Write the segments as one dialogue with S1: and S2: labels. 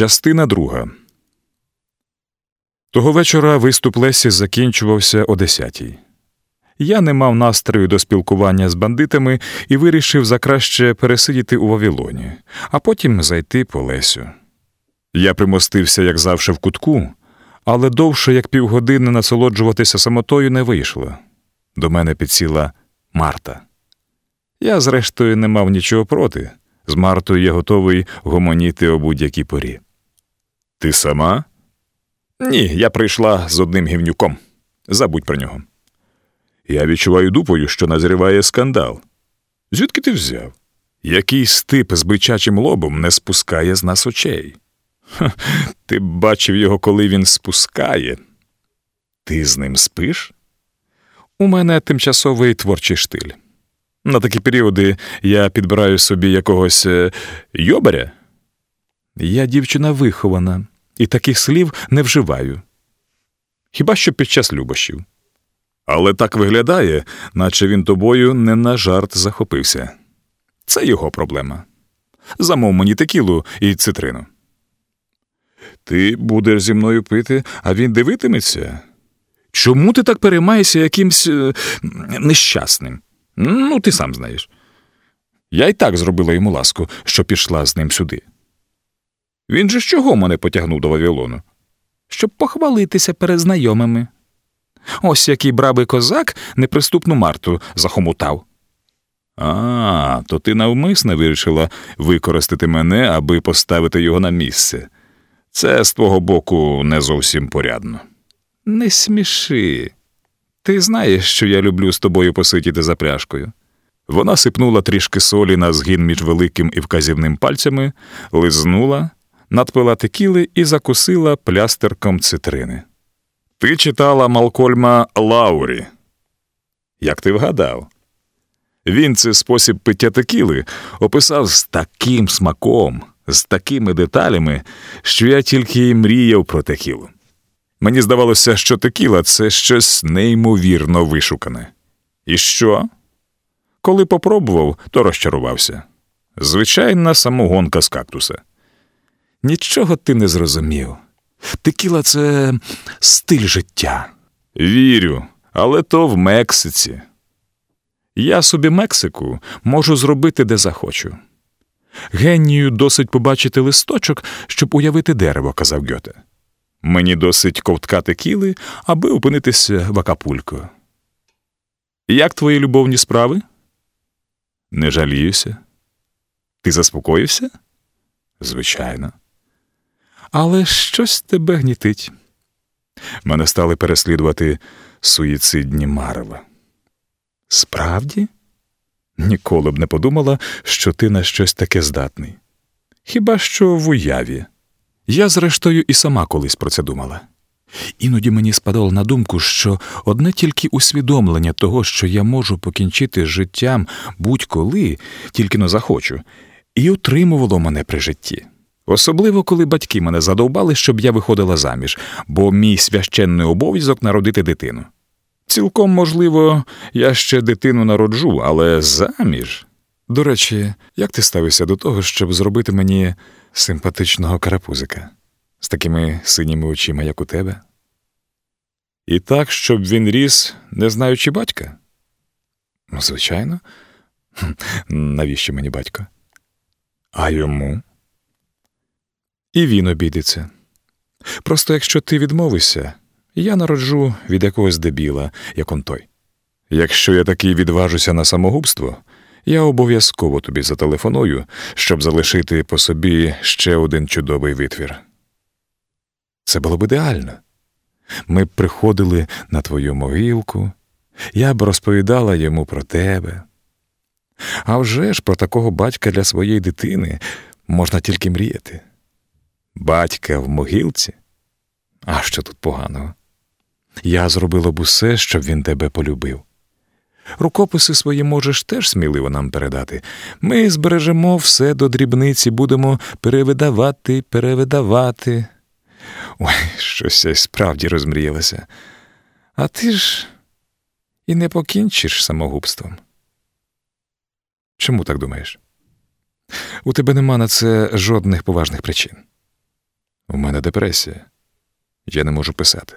S1: Частина друга. Того вечора виступ Лесі закінчувався о десятій. Я не мав настрою до спілкування з бандитами і вирішив закраще пересидіти у Вавилоні, а потім зайти по Лесю. Я примостився, як завше, в кутку, але довше як півгодини насолоджуватися самотою не вийшло. До мене підсіла Марта. Я, зрештою, не мав нічого проти. З Мартою я готовий гомоніти о будь-якій порі. Ти сама? Ні, я прийшла з одним гівнюком. Забудь про нього. Я відчуваю дупою, що назріває скандал. Звідки ти взяв? Якийсь тип з бичачим лобом не спускає з нас очей. Ха, ти бачив його, коли він спускає. Ти з ним спиш? У мене тимчасовий творчий штиль. На такі періоди я підбираю собі якогось е, йобаря. Я дівчина вихована, і таких слів не вживаю. Хіба що під час любощів. Але так виглядає, наче він тобою не на жарт захопився. Це його проблема. Замов мені текілу і цитрину. Ти будеш зі мною пити, а він дивитиметься. Чому ти так переймаєшся якимсь е, нещасним? Ну, ти сам знаєш. Я й так зробила йому ласку, що пішла з ним сюди. Він же з чого мене потягнув до Вавилону? Щоб похвалитися перед знайомими. Ось який брабий козак неприступну Марту захомутав. А, то ти навмисно вирішила використати мене, аби поставити його на місце. Це з твого боку не зовсім порядно. Не сміши. Ти знаєш, що я люблю з тобою посидіти за пляшкою. Вона сипнула трішки солі на згін між великим і вказівним пальцями, лизнула, надпила текіли і закусила плястерком цитрини. Ти читала Малкольма Лаурі. Як ти вгадав? Він цей спосіб пиття текіли описав з таким смаком, з такими деталями, що я тільки й мріяв про текілу. Мені здавалося, що текіла це щось неймовірно вишукане. І що? Коли попробував, то розчарувався. Звичайна самогонка з кактуса. Нічого ти не зрозумів. Текіла це стиль життя. Вірю, але то в Мексиці. Я собі Мексику можу зробити де захочу. Генію досить побачити листочок, щоб уявити дерево, казав Гьоте. Мені досить ковтка текіли, аби опинитися в Акапулько. Як твої любовні справи? Не жаліюся. Ти заспокоївся? Звичайно. Але щось тебе гнітить. Мене стали переслідувати суїцидні марева. Справді? Ніколи б не подумала, що ти на щось таке здатний. Хіба що в уяві. Я, зрештою, і сама колись про це думала. Іноді мені спадало на думку, що одне тільки усвідомлення того, що я можу покінчити з життям будь-коли, тільки но захочу, і утримувало мене при житті. Особливо, коли батьки мене задовбали, щоб я виходила заміж, бо мій священний обов'язок народити дитину. Цілком можливо, я ще дитину народжу, але заміж. До речі, як ти ставишся до того, щоб зробити мені симпатичного карапузика з такими синіми очима, як у тебе? І так, щоб він ріс, не знаючи батька? Ну, звичайно. Навіщо мені батько? А йому? І він обійдеться. Просто якщо ти відмовишся, я народжу від якогось дебіла, як он той. Якщо я таки відважуся на самогубство, я обов'язково тобі зателефоную, щоб залишити по собі ще один чудовий витвір. Це було б ідеально. Ми б приходили на твою могилку, я б розповідала йому про тебе. А вже ж про такого батька для своєї дитини можна тільки мріяти. Батька в могилці? А що тут поганого? Я зробила б усе, щоб він тебе полюбив. Рукописи свої можеш теж сміливо нам передати. Ми збережемо все до дрібниці, будемо перевидавати, перевидавати. Ой, щось я справді розмріялася. А ти ж і не покінчиш самогубством. Чому так думаєш? У тебе нема на це жодних поважних причин. У мене депресія. Я не можу писати.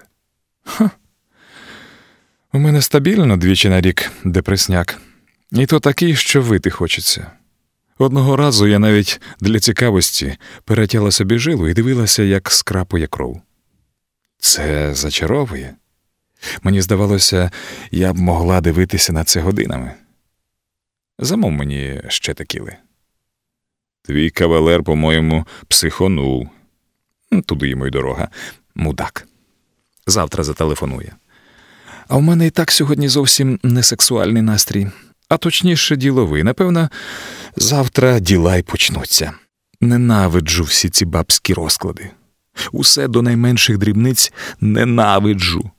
S1: У мене стабільно двічі на рік депресняк, і то такий, що вити хочеться. Одного разу я навіть для цікавості перетяла собі жилу і дивилася, як скрапує кров. Це зачаровує. Мені здавалося, я б могла дивитися на це годинами. Замов мені ще текіли. Твій кавалер, по-моєму, психонув. Туди йому й дорога. Мудак. Завтра зателефонує. А в мене і так сьогодні зовсім не сексуальний настрій, а точніше, діловий. Напевно, завтра діла й почнуться. Ненавиджу всі ці бабські розклади. Усе до найменших дрібниць ненавиджу.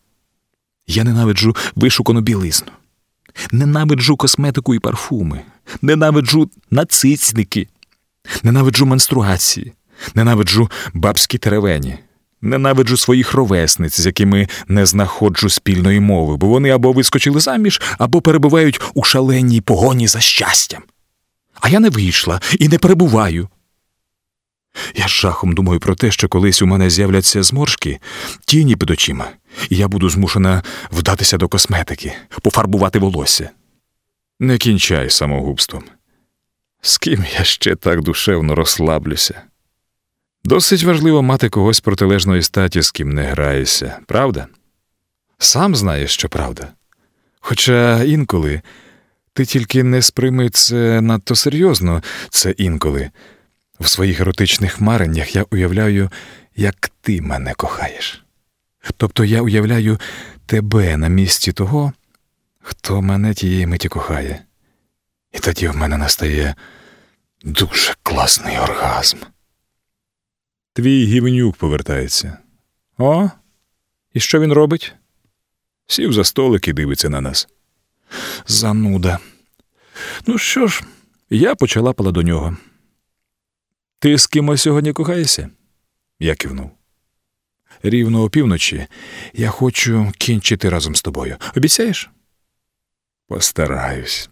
S1: Я ненавиджу вишукану білизну, ненавиджу косметику і парфуми, ненавиджу нацицники, ненавиджу менструації, ненавиджу бабські теревені, ненавиджу своїх ровесниць, з якими не знаходжу спільної мови, бо вони або вискочили заміж, або перебувають у шаленій погоні за щастям. А я не вийшла і не перебуваю. Я з жахом думаю про те, що колись у мене з'являться зморшки, тіні під очима, і я буду змушена вдатися до косметики, пофарбувати волосся. Не кінчай самогубством. З ким я ще так душевно розслаблюся? Досить важливо мати когось протилежної статі, з ким не граєшся, правда? Сам знаєш, що правда. Хоча інколи ти тільки не сприйми це надто серйозно, це інколи. В своїх еротичних мареннях я уявляю, як ти мене кохаєш. Тобто я уявляю тебе на місці того, хто мене тієї миті кохає. І тоді в мене настає дуже класний оргазм. Твій гівнюк повертається. О, і що він робить? Сів за столик і дивиться на нас. Зануда. Ну що ж, я почалапала до нього. Ти з кимось сьогодні кохаєшся? Я кивнув. Рівно опівночі я хочу кінчити разом з тобою. Обіцяєш? Постараюсь.